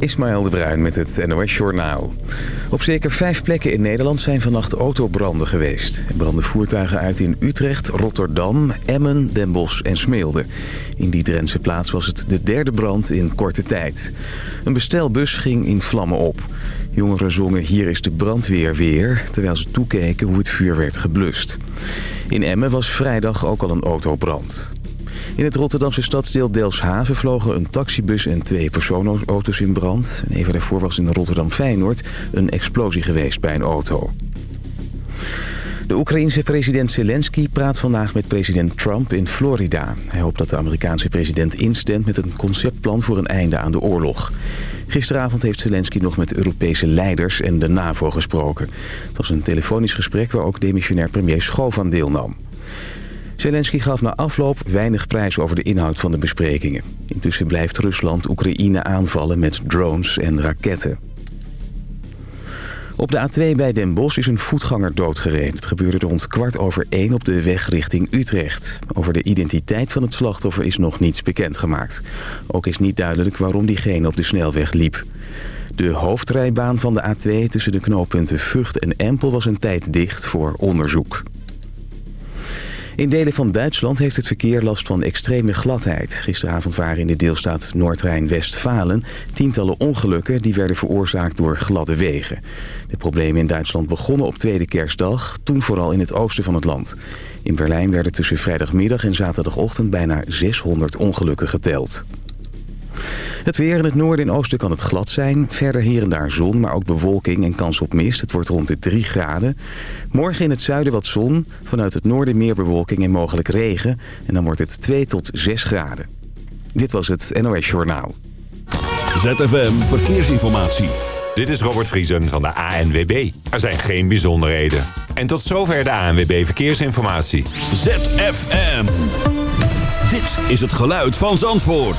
Ismaël de Bruin met het NOS Journaal. Op zeker vijf plekken in Nederland zijn vannacht autobranden geweest. Er branden voertuigen uit in Utrecht, Rotterdam, Emmen, Den Bosch en Smeelde. In die Drentse plaats was het de derde brand in korte tijd. Een bestelbus ging in vlammen op. Jongeren zongen Hier is de brandweer weer... terwijl ze toekeken hoe het vuur werd geblust. In Emmen was vrijdag ook al een autobrand. In het Rotterdamse stadsdeel Delfshaven vlogen een taxibus en twee personenauto's in brand. even daarvoor was in Rotterdam-Feyenoord een explosie geweest bij een auto. De Oekraïense president Zelensky praat vandaag met president Trump in Florida. Hij hoopt dat de Amerikaanse president instemt met een conceptplan voor een einde aan de oorlog. Gisteravond heeft Zelensky nog met Europese leiders en de NAVO gesproken. Het was een telefonisch gesprek waar ook demissionair premier Schoof aan deelnam. Zelensky gaf na afloop weinig prijs over de inhoud van de besprekingen. Intussen blijft Rusland Oekraïne aanvallen met drones en raketten. Op de A2 bij Den Bosch is een voetganger doodgereden. Het gebeurde rond kwart over één op de weg richting Utrecht. Over de identiteit van het slachtoffer is nog niets bekendgemaakt. Ook is niet duidelijk waarom diegene op de snelweg liep. De hoofdrijbaan van de A2 tussen de knooppunten Vught en Empel was een tijd dicht voor onderzoek. In delen van Duitsland heeft het verkeer last van extreme gladheid. Gisteravond waren in de deelstaat Noord-Rijn-Westfalen tientallen ongelukken... die werden veroorzaakt door gladde wegen. De problemen in Duitsland begonnen op tweede kerstdag, toen vooral in het oosten van het land. In Berlijn werden tussen vrijdagmiddag en zaterdagochtend bijna 600 ongelukken geteld. Het weer in het noorden en oosten kan het glad zijn. Verder hier en daar zon, maar ook bewolking en kans op mist. Het wordt rond de 3 graden. Morgen in het zuiden wat zon. Vanuit het noorden meer bewolking en mogelijk regen. En dan wordt het 2 tot 6 graden. Dit was het NOS Journaal. ZFM Verkeersinformatie. Dit is Robert Vriesen van de ANWB. Er zijn geen bijzonderheden. En tot zover de ANWB Verkeersinformatie. ZFM. Dit is het geluid van Zandvoort.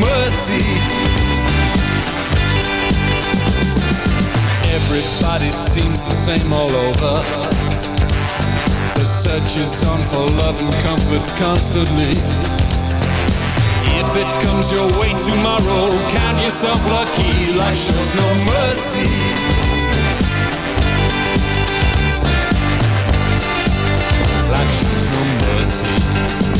mercy. Everybody seems the same all over. The search is on for love and comfort constantly. If it comes your way tomorrow, count yourself lucky. Life shows no mercy. Life shows no mercy.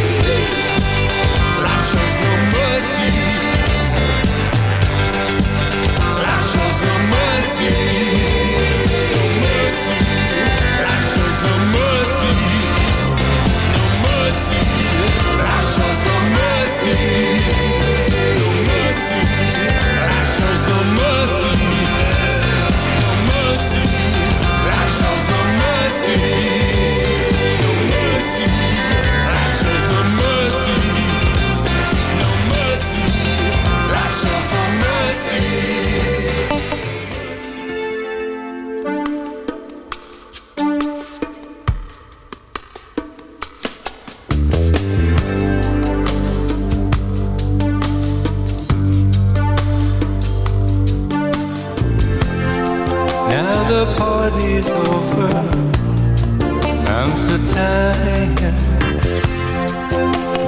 me. over. I'm so tired.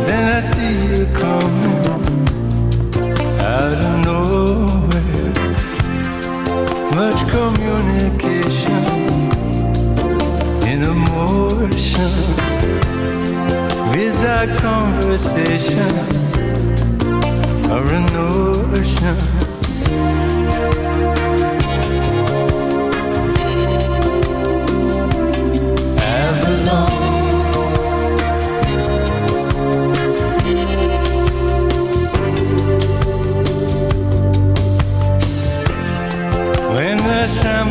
Then I see you coming out of nowhere. Much communication in emotion without conversation or a notion.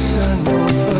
山无棱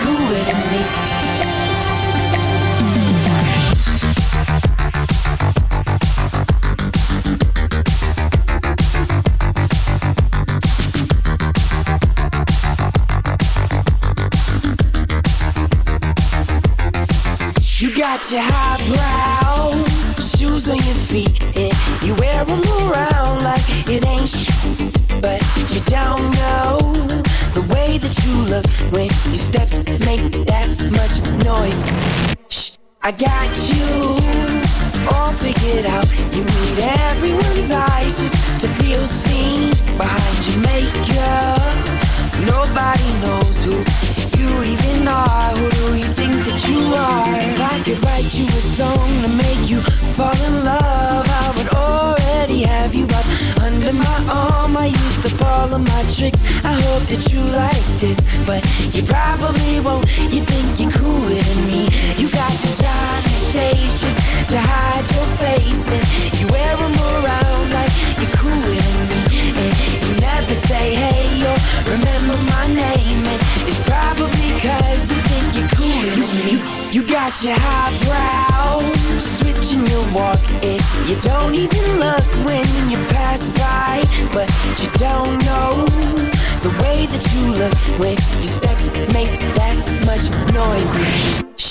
I got you. All figured out. You need everyone's eyes just to feel seen. Behind your makeup nobody knows who you even are. Who do you think that you are? If I could write you a song to make you fall in love I would already have you up under my arm I used up all of my tricks. I hope that you like this but you probably won't. You think you're cooler than me. You got designer shades just to hide your face and you wear them around like you're cooler than me and you never say hey or remember my name. And it's probably cause you think you're cooler than me. You got your highbrow switching your walk and you don't even look when you pass by but you don't know the way that you look when your steps make that much noise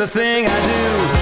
the thing I do.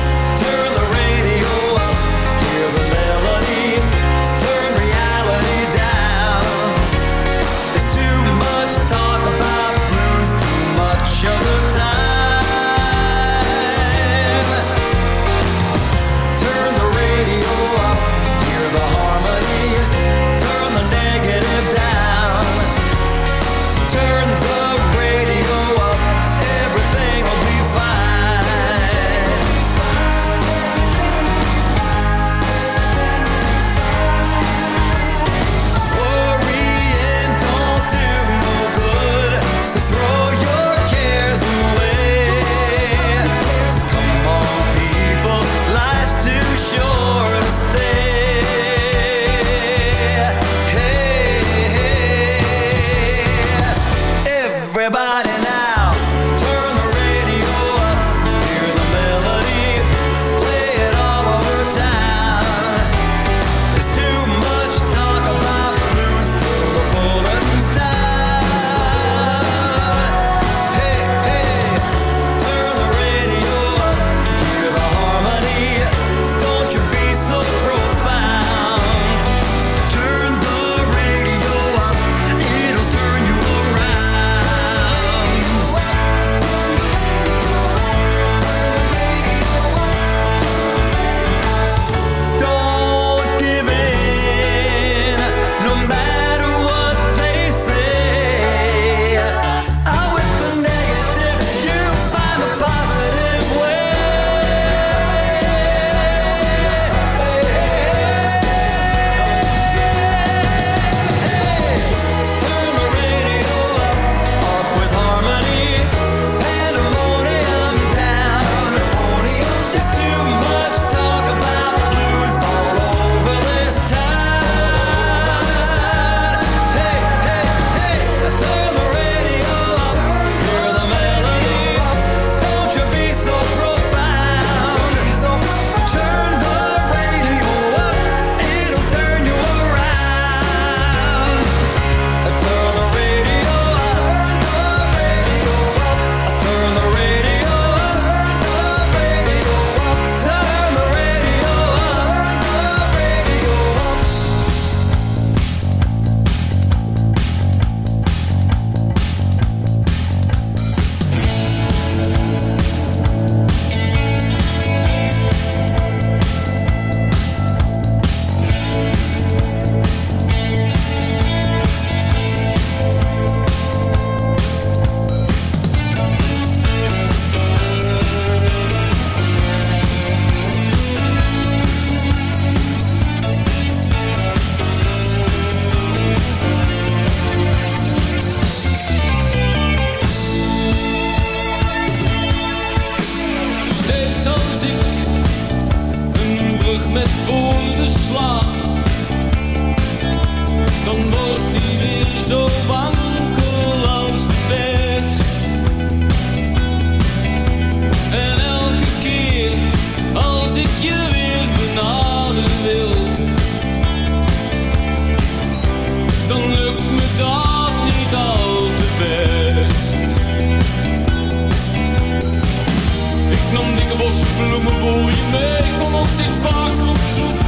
bloemen voor je mee. Ik kwam steeds vaker op zoek.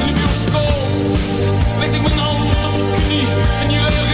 In de bioscoop leg ik mijn hand op je knie en je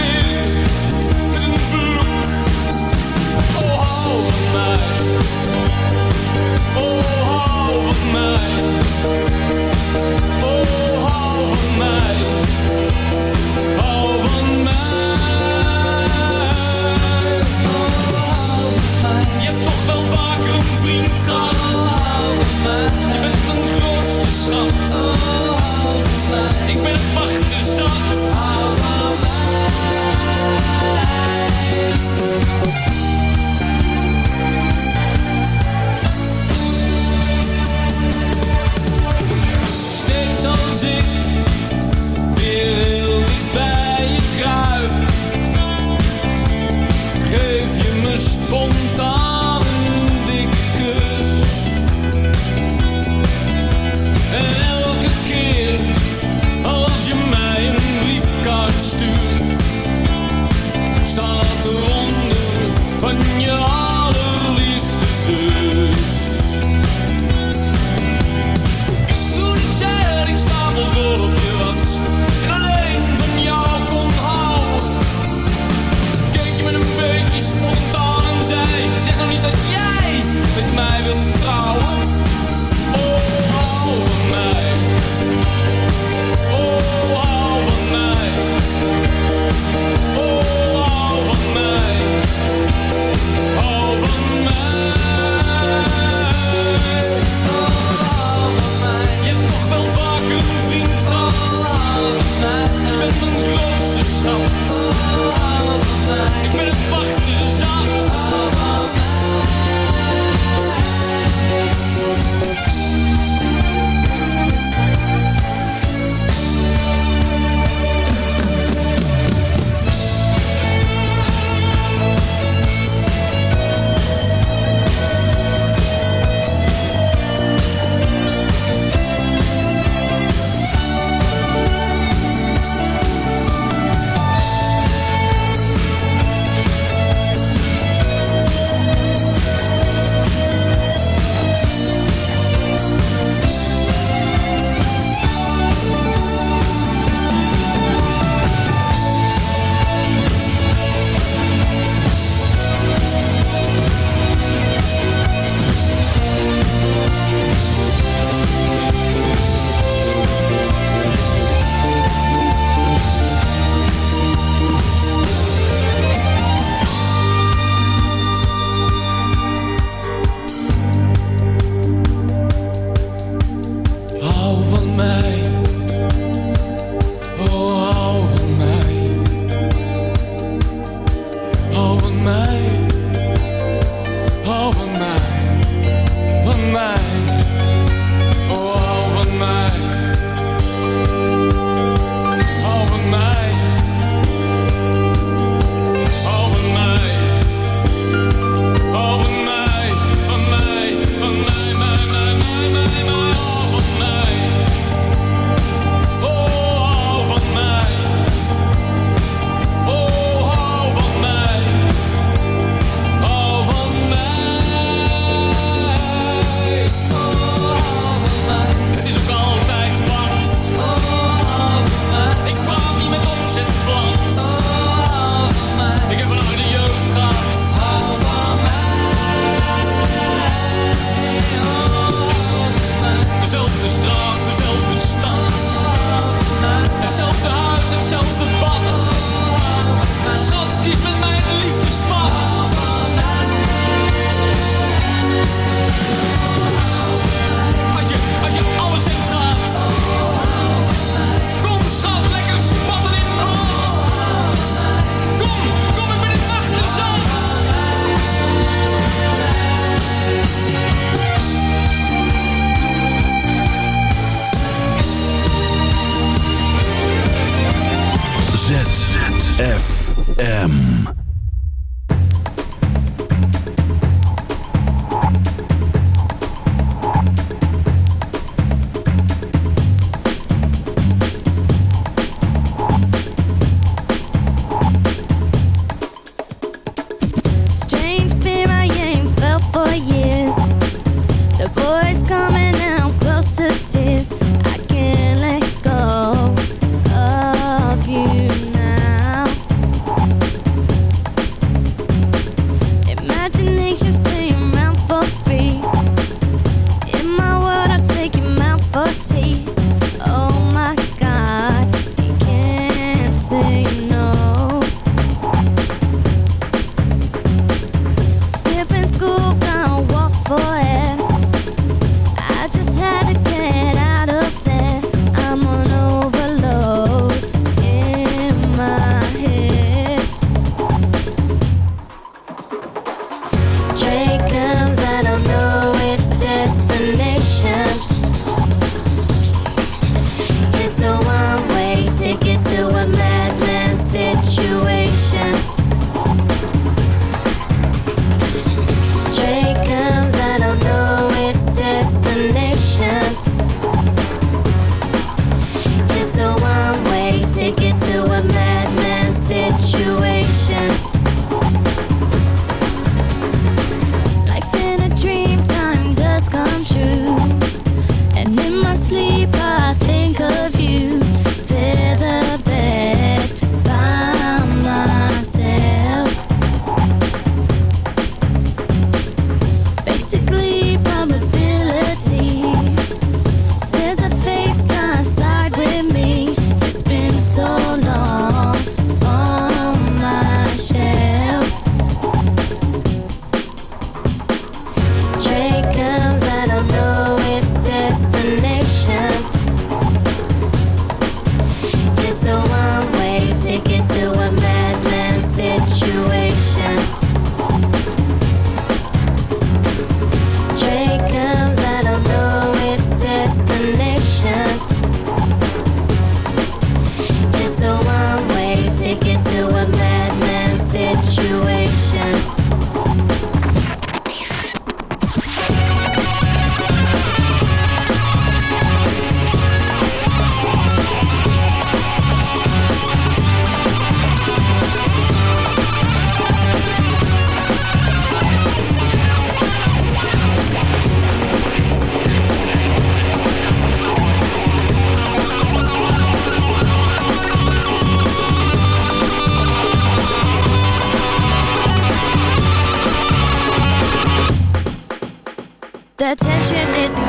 Attention is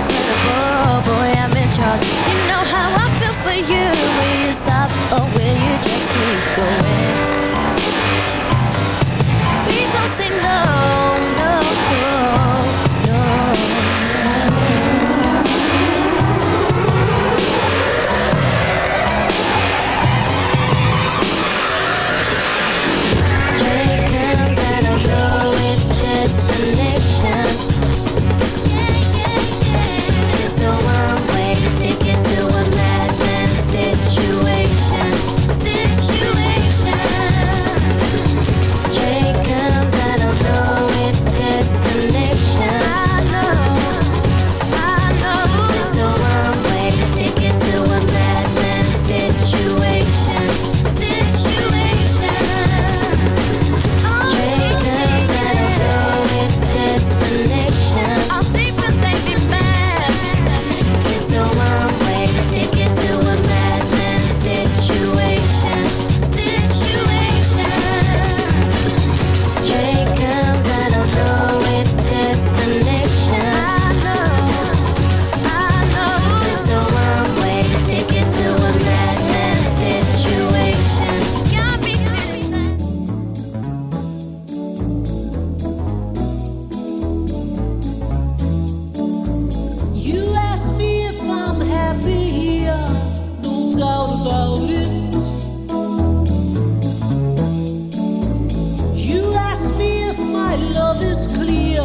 love is clear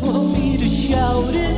for me to shout it.